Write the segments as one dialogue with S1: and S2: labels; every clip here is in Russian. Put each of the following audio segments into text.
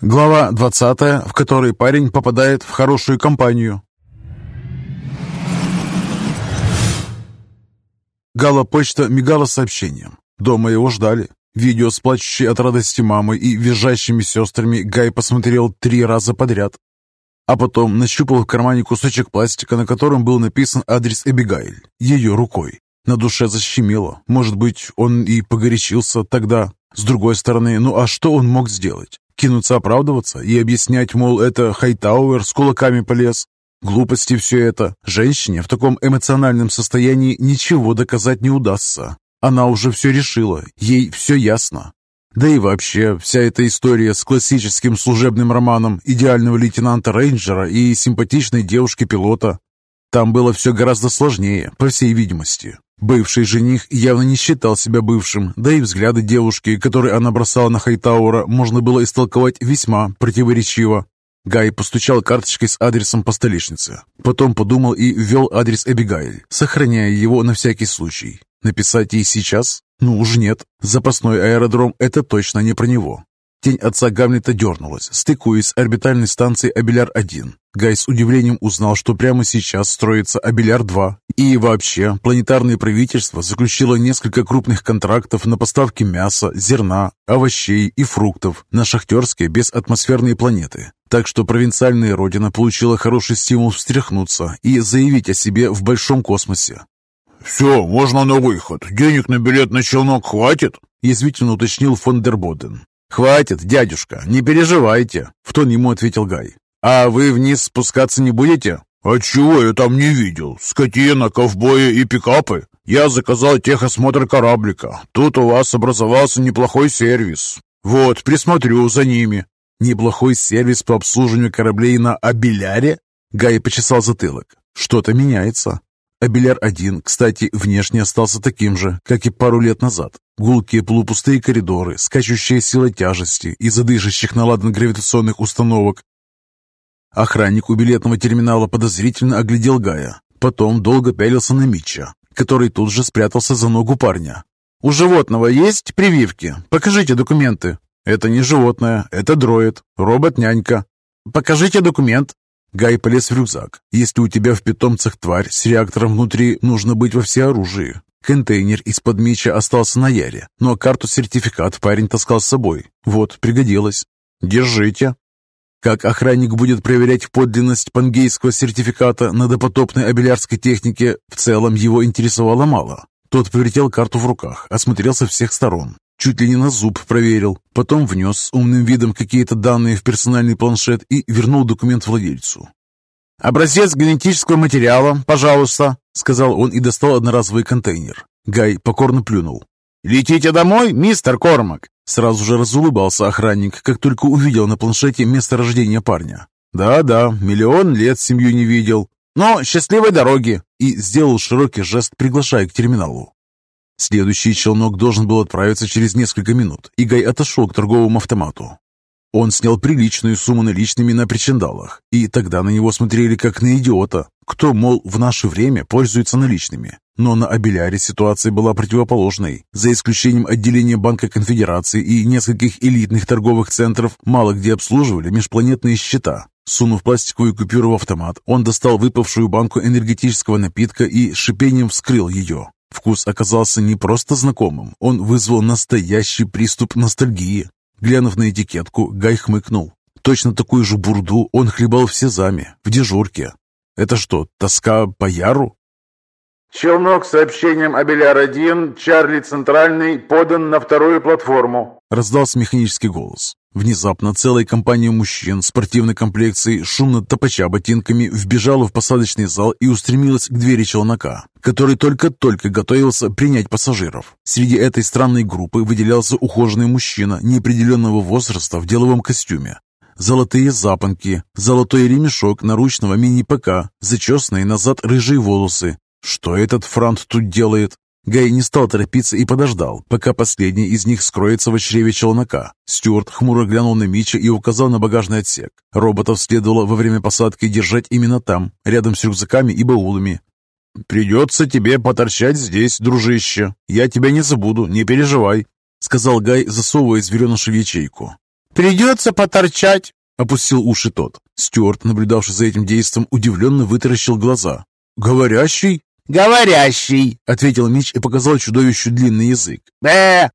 S1: Глава 20, в которой парень попадает в хорошую компанию. Гала-почта мигала сообщением. Дома его ждали. Видео с плачущей от радости мамой и визжащими сестрами Гай посмотрел три раза подряд. А потом нащупал в кармане кусочек пластика, на котором был написан адрес Эбигайль, ее рукой. На душе защемило. Может быть, он и погорячился тогда. С другой стороны, ну а что он мог сделать? Кинуться оправдываться и объяснять, мол, это Хайтауэр с кулаками полез? Глупости все это. Женщине в таком эмоциональном состоянии ничего доказать не удастся. Она уже все решила, ей все ясно. Да и вообще, вся эта история с классическим служебным романом идеального лейтенанта-рейнджера и симпатичной девушки-пилота. Там было все гораздо сложнее, по всей видимости. Бывший жених явно не считал себя бывшим, да и взгляды девушки, которые она бросала на Хайтаура, можно было истолковать весьма противоречиво. Гай постучал карточкой с адресом по столешнице. Потом подумал и ввел адрес Эбигайль, сохраняя его на всякий случай. Написать ей сейчас? Ну уж нет. Запасной аэродром – это точно не про него. Тень отца Гамлета дернулась, стыкуясь с орбитальной станцией Абеляр-1. Гай с удивлением узнал, что прямо сейчас строится Абеляр-2. И вообще, планетарное правительство заключило несколько крупных контрактов на поставки мяса, зерна, овощей и фруктов на шахтерские безатмосферные планеты. Так что провинциальная родина получила хороший стимул встряхнуться и заявить о себе в большом космосе.
S2: «Все, можно на выход. Денег на билет на челнок хватит?»
S1: язвительно уточнил фон дер Боден. «Хватит, дядюшка, не переживайте», — в тон ему ответил Гай. «А вы вниз спускаться не будете?»
S2: «А чего я там не видел? Скотина, ковбои и пикапы. Я заказал техосмотр кораблика. Тут у вас образовался неплохой сервис. Вот, присмотрю за ними».
S1: «Неплохой сервис по обслуживанию кораблей на Абеляре?» Гай почесал затылок. «Что-то меняется. Абеляр-1, кстати, внешне остался таким же, как и пару лет назад. Гулкие полупустые коридоры, скачущая сила тяжести из-за дышащих наладан гравитационных установок. Охранник у билетного терминала подозрительно оглядел Гая. Потом долго пялился на Митча, который тут же спрятался за ногу парня. «У животного есть прививки? Покажите документы». «Это не животное, это дроид, робот-нянька». «Покажите документ». Гай полез в рюкзак. Если у тебя в питомцах тварь с реактором внутри, нужно быть во всеоружии. Контейнер из-под меча остался на яре, но карту-сертификат парень таскал с собой. Вот, пригодилось. Держите. Как охранник будет проверять подлинность пангейского сертификата на допотопной абелярской технике, в целом его интересовало мало. Тот повертел карту в руках, осмотрел со всех сторон. Чуть ли не на зуб проверил, потом внес умным видом какие-то данные в персональный планшет и вернул документ владельцу. «Образец генетического материала, пожалуйста», — сказал он и достал одноразовый контейнер. Гай покорно плюнул. «Летите домой, мистер Кормак?» Сразу же разулыбался охранник, как только увидел на планшете место рождения парня. «Да-да, миллион лет семью не видел. Но счастливой дороги!» И сделал широкий жест, приглашая к терминалу. Следующий челнок должен был отправиться через несколько минут, и Гай отошел к торговому автомату. Он снял приличную сумму наличными на причиндалах, и тогда на него смотрели как на идиота. Кто, мол, в наше время пользуется наличными? Но на Абеляре ситуация была противоположной. За исключением отделения Банка Конфедерации и нескольких элитных торговых центров, мало где обслуживали межпланетные счета. Сунув пластиковую купюру в автомат, он достал выпавшую банку энергетического напитка и шипением вскрыл ее. Вкус оказался не просто знакомым, он вызвал настоящий приступ ностальгии. Глянув на этикетку, Гай хмыкнул. Точно такую же бурду он хлебал в Сезаме, в дежурке. Это что, тоска по Яру?
S3: «Челнок с сообщением Абеляр-1, Чарли Центральный, подан на вторую платформу», —
S1: раздался механический голос. Внезапно целая компания мужчин спортивной комплекции, шумно топача ботинками, вбежала в посадочный зал и устремилась к двери челнока, который только-только готовился принять пассажиров. Среди этой странной группы выделялся ухоженный мужчина неопределенного возраста в деловом костюме. Золотые запонки, золотой ремешок наручного мини-ПК, зачесанные назад рыжие волосы. Что этот франт тут делает? Гай не стал торопиться и подождал, пока последний из них скроется в чреве челнока. Стюарт хмуро глянул на Мича и указал на багажный отсек. Роботов следовало во время посадки держать именно там, рядом с рюкзаками и баулами. «Придется тебе поторчать здесь, дружище. Я тебя не забуду, не переживай», — сказал Гай, засовывая звереныша в ячейку. «Придется поторчать», — опустил уши тот. Стюарт, наблюдавший за этим действом, удивленно вытаращил глаза. «Говорящий?»
S3: «Говорящий», —
S1: ответил Мич и показал чудовищу длинный язык.
S3: «Бе!»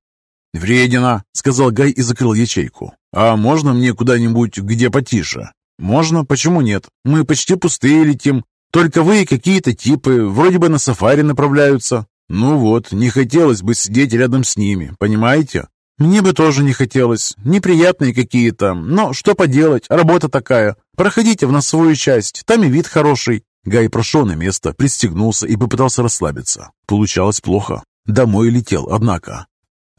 S1: «Вредина», — сказал Гай и закрыл ячейку. «А можно мне куда-нибудь, где потише?» «Можно, почему нет? Мы почти пустые летим. Только вы какие-то типы вроде бы на сафари направляются. Ну вот, не хотелось бы сидеть рядом с ними, понимаете? Мне бы тоже не хотелось. Неприятные какие-то. Но что поделать, работа такая. Проходите в носовую часть, там и вид хороший». Гай прошел на место, пристегнулся и попытался расслабиться. Получалось плохо. Домой летел, однако.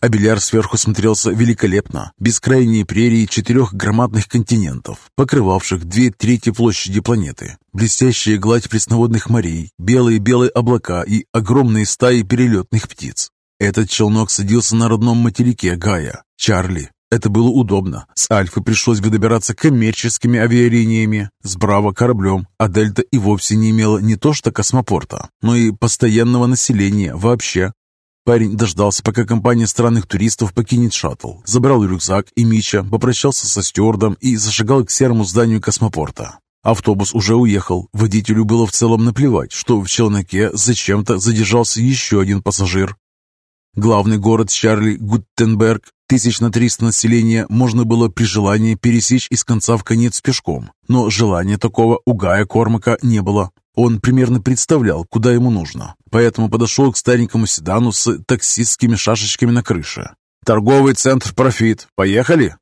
S1: Абеляр сверху смотрелся великолепно. Бескрайние прерии четырех громадных континентов, покрывавших две трети площади планеты. Блестящая гладь пресноводных морей, белые-белые облака и огромные стаи перелетных птиц. Этот челнок садился на родном материке Гая, Чарли. Это было удобно. С Альфы пришлось бы добираться коммерческими авиалиниями, с Браво кораблем, а Дельта и вовсе не имела не то что космопорта, но и постоянного населения вообще. Парень дождался, пока компания странных туристов покинет шаттл, забрал рюкзак и Мича, попрощался со стюардом и зашагал к серому зданию космопорта. Автобус уже уехал. Водителю было в целом наплевать, что в челноке зачем-то задержался еще один пассажир. Главный город Чарли Гуттенберг, тысяч на триста населения, можно было при желании пересечь из конца в конец пешком. Но желания такого у Гая Кормака не было. Он примерно представлял, куда ему нужно, поэтому подошел к старенькому седану с таксистскими шашечками на крыше. «Торговый центр «Профит». Поехали?»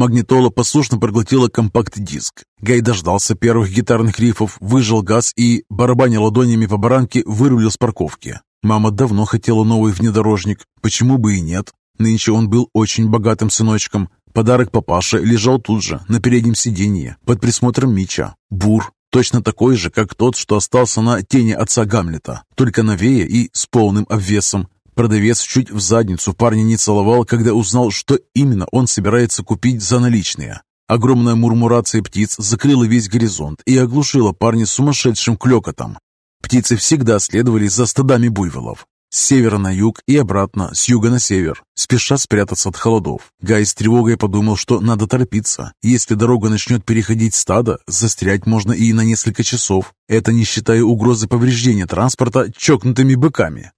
S1: Магнитола послушно проглотила компакт-диск. Гай дождался первых гитарных рифов, выжал газ и, барабаня ладонями по баранке, вырулил с парковки. Мама давно хотела новый внедорожник, почему бы и нет. Нынче он был очень богатым сыночком, Подарок папаше лежал тут же, на переднем сиденье, под присмотром Мича. Бур, точно такой же, как тот, что остался на тени отца Гамлета, только новее и с полным обвесом. Продавец чуть в задницу парня не целовал, когда узнал, что именно он собирается купить за наличные. Огромная мурмурация птиц закрыла весь горизонт и оглушила парня сумасшедшим клёкотом. Птицы всегда следовали за стадами буйволов, с севера на юг и обратно, с юга на север, спеша спрятаться от холодов. Гай с тревогой подумал, что надо торопиться. Если дорога начнет переходить стадо, застрять можно и на несколько часов. Это не считая угрозы повреждения транспорта чокнутыми быками.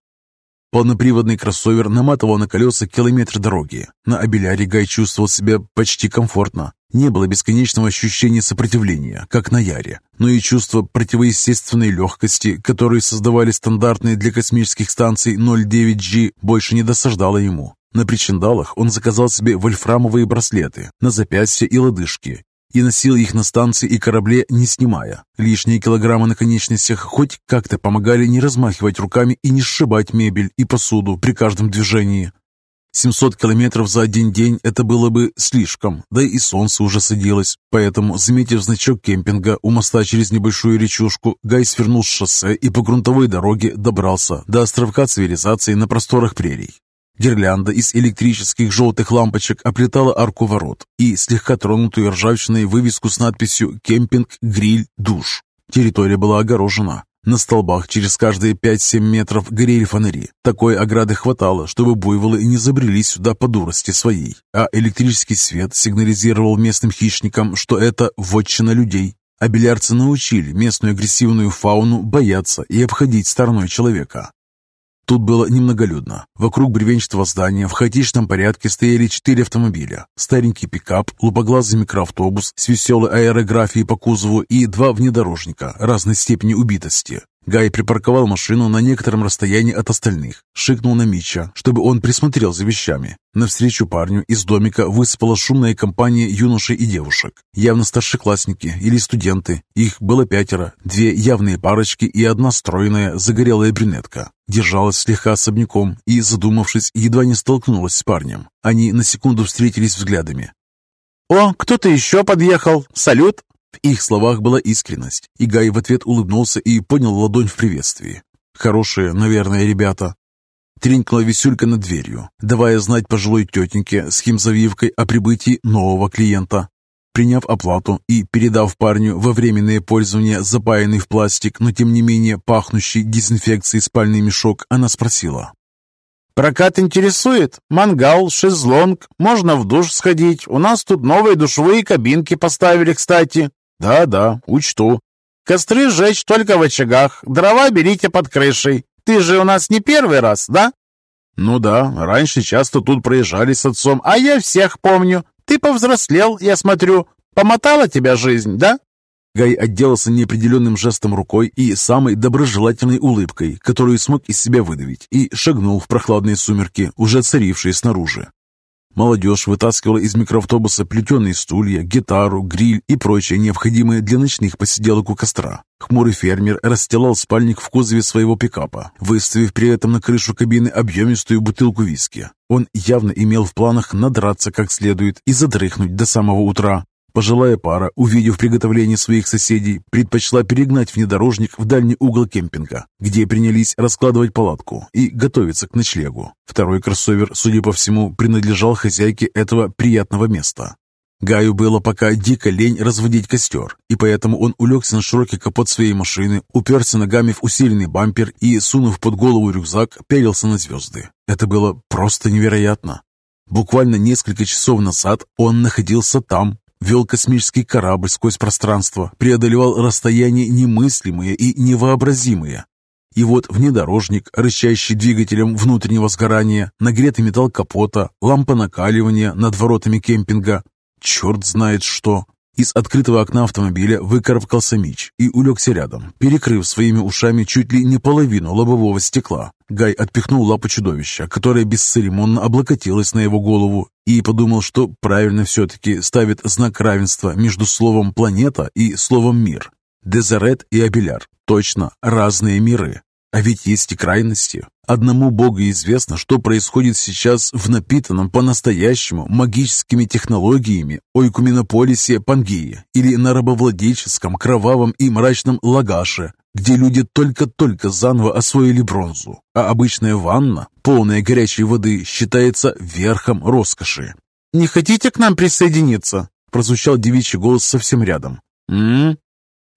S1: Полноприводный кроссовер наматывал на колеса километр дороги. На Абеляре Гай чувствовал себя почти комфортно. Не было бесконечного ощущения сопротивления, как на Яре, но и чувство противоестественной легкости, которые создавали стандартные для космических станций 09G, больше не досаждало ему. На причиндалах он заказал себе вольфрамовые браслеты на запястье и лодыжки и носил их на станции и корабле, не снимая. Лишние килограммы на конечностях хоть как-то помогали не размахивать руками и не сшибать мебель и посуду при каждом движении. 700 километров за один день – это было бы слишком, да и солнце уже садилось. Поэтому, заметив значок кемпинга у моста через небольшую речушку, Гай свернул с шоссе и по грунтовой дороге добрался до островка цивилизации на просторах прерий. Гирлянда из электрических желтых лампочек оплетала арку ворот и слегка тронутую ржавчиной вывеску с надписью «Кемпинг, гриль, душ». Территория была огорожена. На столбах через каждые 5-7 метров горели фонари. Такой ограды хватало, чтобы буйволы не забрели сюда по дурости своей. А электрический свет сигнализировал местным хищникам, что это вотчина людей. А белярцы научили местную агрессивную фауну бояться и обходить стороной человека. Тут было немноголюдно. Вокруг бревенчатого здания в хаотичном порядке стояли четыре автомобиля. Старенький пикап, лупоглазый микроавтобус с веселой аэрографией по кузову и два внедорожника разной степени убитости. Гай припарковал машину на некотором расстоянии от остальных, шикнул на Мича, чтобы он присмотрел за вещами. Навстречу парню из домика высыпала шумная компания юношей и девушек, явно старшеклассники или студенты. Их было пятеро, две явные парочки и одна стройная, загорелая брюнетка. Держалась слегка особняком и, задумавшись, едва не столкнулась с парнем. Они на секунду встретились взглядами. «О, кто-то еще подъехал! Салют!» В их словах была искренность, и Гай в ответ улыбнулся и поднял ладонь в приветствии. «Хорошие, наверное, ребята». Тренькнула висюлька над дверью, давая знать пожилой тетеньке с химзавивкой о прибытии нового клиента. Приняв оплату и передав парню во временное пользование запаянный в пластик, но тем не менее пахнущий дезинфекцией спальный мешок, она спросила.
S4: «Прокат интересует? Мангал, шезлонг, можно в душ сходить. У нас тут новые душевые кабинки поставили, кстати».
S1: «Да-да, учту».
S4: «Костры сжечь только в очагах, дрова берите под крышей. Ты же у нас не первый раз, да?»
S1: «Ну да, раньше часто тут проезжали с отцом,
S4: а я всех помню. Ты повзрослел, я смотрю. Помотала тебя жизнь, да?»
S1: Гай отделался неопределенным жестом рукой и самой доброжелательной улыбкой, которую смог из себя выдавить, и шагнул в прохладные сумерки, уже царившие снаружи. Молодежь вытаскивала из микроавтобуса плетеные стулья, гитару, гриль и прочее необходимое для ночных посиделок у костра. Хмурый фермер расстилал спальник в кузове своего пикапа, выставив при этом на крышу кабины объемистую бутылку виски. Он явно имел в планах надраться как следует и задрыхнуть до самого утра, Пожилая пара, увидев приготовление своих соседей, предпочла перегнать внедорожник в дальний угол кемпинга, где принялись раскладывать палатку и готовиться к ночлегу. Второй кроссовер, судя по всему, принадлежал хозяйке этого приятного места. Гаю было пока дико лень разводить костер, и поэтому он улегся на широкий капот своей машины, уперся ногами в усиленный бампер и, сунув под голову рюкзак, пялился на звезды. Это было просто невероятно. Буквально несколько часов назад он находился там, вел космический корабль сквозь пространство, преодолевал расстояния немыслимые и невообразимые. И вот внедорожник, рычащий двигателем внутреннего сгорания, нагретый металл капота, лампа накаливания над воротами кемпинга. Черт знает что. Из открытого окна автомобиля выкарабкался Мич и улегся рядом, перекрыв своими ушами чуть ли не половину лобового стекла. Гай отпихнул лапу чудовища, которое бесцеремонно облокотилось на его голову, и подумал, что правильно все-таки ставит знак равенства между словом «планета» и словом «мир». Дезерет и Абеляр – точно разные миры. А ведь есть и крайности. Одному Богу известно, что происходит сейчас в напитанном по-настоящему магическими технологиями ойкуминополисе Пангеи или на рабовладельческом кровавом и мрачном Лагаше, где люди только-только заново освоили бронзу, а обычная ванна, полная горячей воды, считается верхом роскоши.
S4: «Не хотите к нам присоединиться?» прозвучал девичий голос совсем рядом.
S1: «М-м-м?»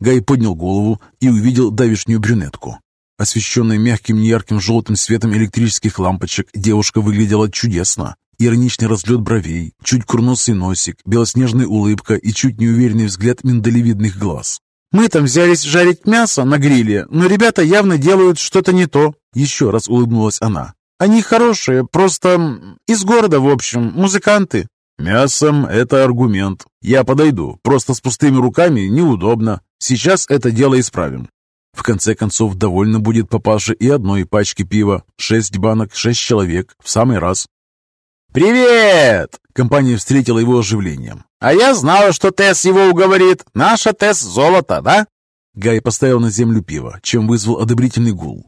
S1: Гай поднял голову и увидел давишнюю брюнетку. Освещенная мягким неярким желтым светом электрических лампочек, девушка выглядела чудесно. Ироничный разлет бровей, чуть курносый носик, белоснежная улыбка и чуть неуверенный взгляд миндалевидных глаз.
S4: «Мы там взялись жарить мясо на гриле, но ребята явно делают что-то не то», — еще раз улыбнулась она. «Они хорошие, просто из города, в общем, музыканты».
S1: «Мясом — это аргумент. Я подойду, просто с пустыми руками неудобно. Сейчас это дело исправим. В конце концов, довольно будет папаше и одной пачки пива. Шесть банок, шесть человек. В самый раз.
S4: «Привет!»
S1: Компания встретила его оживлением.
S4: «А я знала, что Тесс его уговорит. Наша Тесс золото, да?»
S1: Гай поставил на землю пиво, чем вызвал одобрительный гул.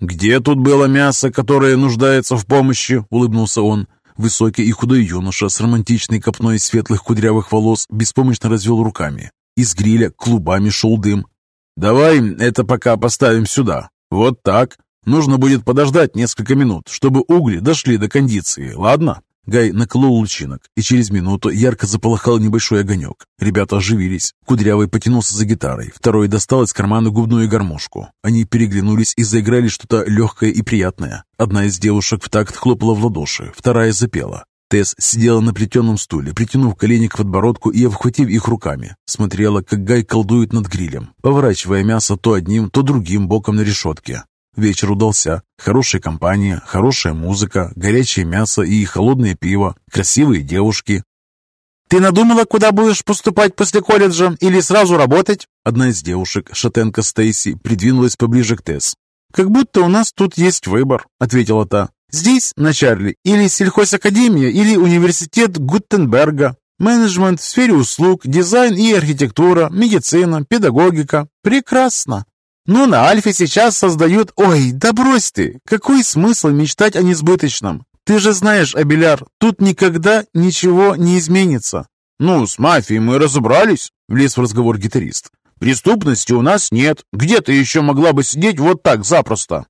S1: «Где тут было мясо, которое нуждается в помощи?» — улыбнулся он. Высокий и худой юноша с романтичной копной светлых кудрявых волос беспомощно развел руками. Из гриля клубами шел дым, «Давай это пока поставим сюда. Вот так. Нужно будет подождать несколько минут, чтобы угли дошли до кондиции, ладно?» Гай наколол лучинок, и через минуту ярко заполыхал небольшой огонек. Ребята оживились. Кудрявый потянулся за гитарой, второй достал из кармана губную гармошку. Они переглянулись и заиграли что-то легкое и приятное. Одна из девушек в такт хлопала в ладоши, вторая запела. Тесс сидела на плетеном стуле, притянув колени к подбородку и обхватив их руками. Смотрела, как Гай колдует над грилем, поворачивая мясо то одним, то другим боком на решетке. Вечер удался. Хорошая компания, хорошая музыка, горячее мясо и холодное пиво, красивые девушки.
S4: «Ты надумала, куда будешь поступать после колледжа или сразу работать?»
S1: Одна из девушек, шатенка Стейси, придвинулась поближе к Тесс.
S4: «Как будто у нас тут есть выбор», — ответила та. Здесь, на Чарли, или сельхозакадемия, или университет Гутенберга. Менеджмент в сфере услуг, дизайн и архитектура, медицина, педагогика. Прекрасно. Но на Альфе сейчас создают... Ой, да брось ты! Какой смысл мечтать о несбыточном? Ты же знаешь, Абеляр, тут никогда ничего не изменится.
S2: Ну, с мафией мы разобрались, влез в разговор гитарист. Преступности у нас нет. Где ты еще могла бы сидеть вот так запросто?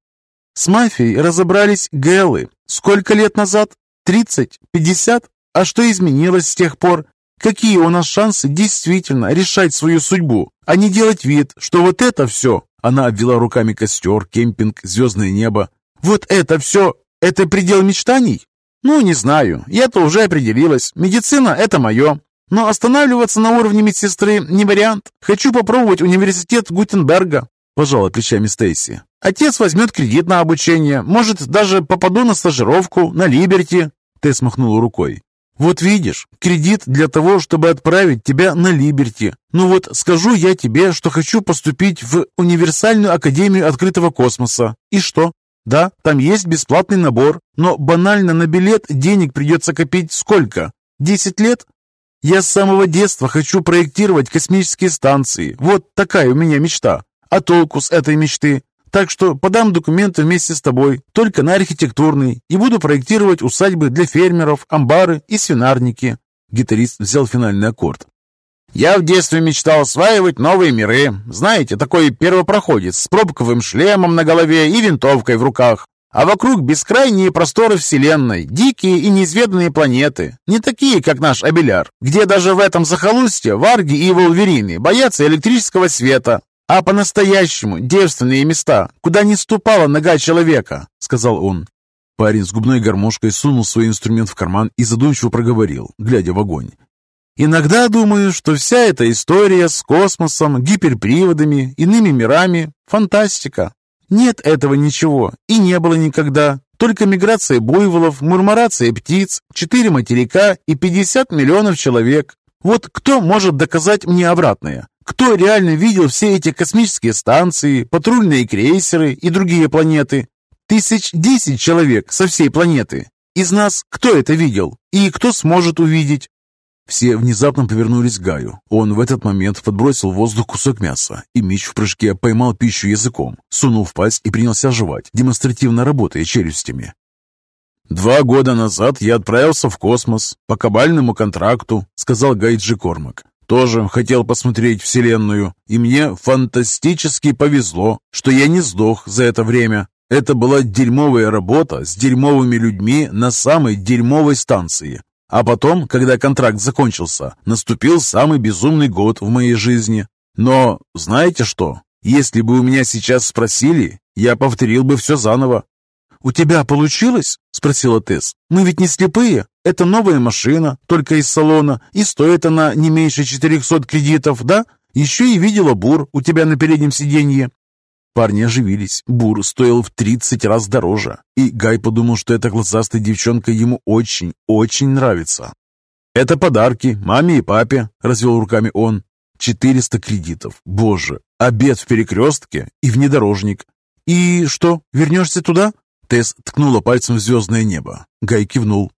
S4: С мафией разобрались гэлы. Сколько лет назад? Тридцать? Пятьдесят? А что изменилось с тех пор? Какие у нас шансы действительно решать свою судьбу, а не делать вид, что вот это все... Она обвела руками костер, кемпинг, звездное небо. Вот это все, это предел мечтаний? Ну, не знаю. Я-то уже определилась. Медицина – это мое. Но останавливаться на уровне медсестры не вариант. Хочу попробовать университет Гутенберга. Пожала плечами Стейси. Отец возьмет кредит на обучение. Может, даже попаду на стажировку, на Либерти. Тесс махнула рукой. «Вот видишь, кредит для того, чтобы отправить тебя на Либерти. Ну вот скажу я тебе, что хочу поступить в Универсальную Академию Открытого Космоса. И что? Да, там есть бесплатный набор, но банально на билет денег придется копить сколько? Десять лет? Я с самого детства хочу проектировать космические станции. Вот такая у меня мечта. А толку с этой мечты? Так что подам документы вместе с тобой, только на архитектурный, и буду проектировать усадьбы для фермеров, амбары и свинарники». Гитарист взял финальный аккорд. «Я в детстве мечтал осваивать новые миры. Знаете, такой первопроходец с пробковым шлемом на голове и винтовкой в руках. А вокруг бескрайние просторы Вселенной, дикие и неизведанные планеты. Не такие, как наш Абеляр, где даже в этом захолустье варги и волверины боятся электрического света, а по-настоящему девственные места, куда не ступала нога человека», — сказал он. Парень с губной гармошкой сунул свой инструмент в карман и задумчиво проговорил, глядя в огонь. «Иногда думаю, что вся эта история с космосом, гиперприводами, иными мирами — фантастика. Нет этого ничего и не было никогда. Только миграция буйволов, мурмурация птиц, четыре материка и 50 миллионов человек. Вот кто может доказать мне обратное? Кто реально видел все эти космические станции, патрульные крейсеры и другие планеты? Тысяч десять человек со всей планеты. Из нас кто это видел? И кто сможет увидеть? Все внезапно повернулись к Гаю. Он в этот момент подбросил в воздух кусок мяса, и Мич в прыжке поймал пищу языком, сунул в пасть и принялся жевать, демонстративно работая челюстями. «Два года назад я отправился в космос по кабальному контракту», — сказал Гай Джи Кормак. Тоже хотел посмотреть Вселенную, и мне фантастически повезло, что я не сдох за это время. Это была дерьмовая работа с дерьмовыми людьми на самой дерьмовой станции. А потом, когда контракт закончился, наступил самый безумный год в моей жизни. Но знаете что? Если бы у меня сейчас спросили, я повторил бы все заново. «У тебя получилось?» – спросила Тесс. «Мы ведь не слепые. Это новая машина, только из салона, и стоит она не меньше 400 кредитов, да? Еще и видела бур у тебя на переднем сиденье». Парни оживились. Бур стоил в 30 раз дороже, и Гай подумал, что эта глазастая девчонка ему очень, очень нравится. «Это подарки маме и папе», — развел руками он. «400 кредитов. Боже, обед в перекрестке и внедорожник. И что, вернешься туда?» Тесс ткнула пальцем в звездное небо. Гай кивнул.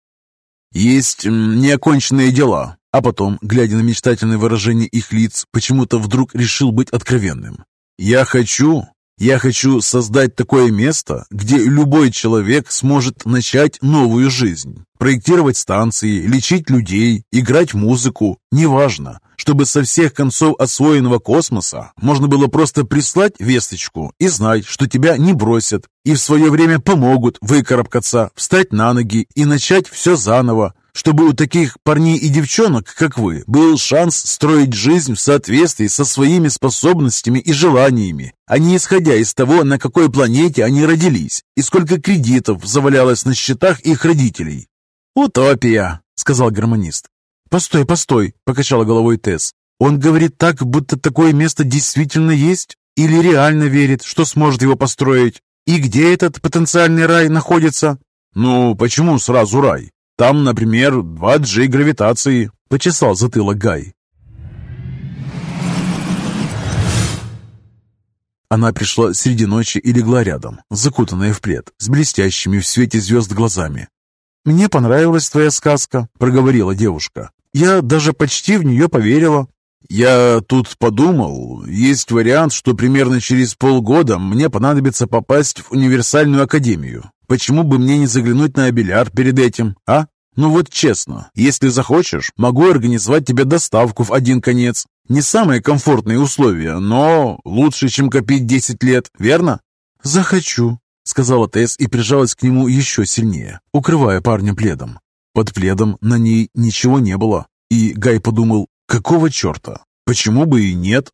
S4: «Есть неоконченные дела». А потом, глядя на мечтательное выражение их лиц, почему-то вдруг решил быть откровенным. «Я хочу, я хочу создать такое место, где любой человек сможет начать новую жизнь. Проектировать станции, лечить людей, играть музыку, неважно чтобы со всех концов освоенного космоса можно было просто прислать весточку и знать, что тебя не бросят, и в свое время помогут выкарабкаться, встать на ноги и начать все заново, чтобы у таких парней и девчонок, как вы, был шанс строить жизнь в соответствии со своими способностями и желаниями, а не исходя из того, на какой планете они родились и сколько кредитов завалялось на счетах их родителей. «Утопия», — сказал гармонист. «Постой, постой!» – покачала головой Тесс. «Он говорит так, будто такое место действительно есть? Или реально верит, что сможет его построить? И где этот потенциальный рай находится?» «Ну, почему сразу рай? Там, например, 2G гравитации», – почесал затылок Гай. Она пришла среди ночи и легла рядом, закутанная в плед, с блестящими в свете звезд глазами. «Мне понравилась твоя сказка», — проговорила девушка. «Я даже почти в нее поверила». «Я тут подумал, есть вариант, что примерно через полгода мне понадобится попасть в универсальную академию. Почему бы мне не заглянуть на Абеляр перед этим, а? Ну вот честно, если захочешь, могу организовать тебе доставку в один конец. Не самые комфортные условия, но лучше, чем копить 10 лет, верно?» «Захочу», сказала Тесс и прижалась к нему еще сильнее, укрывая парня пледом. Под пледом на ней ничего не было, и Гай подумал, какого черта? Почему бы и нет?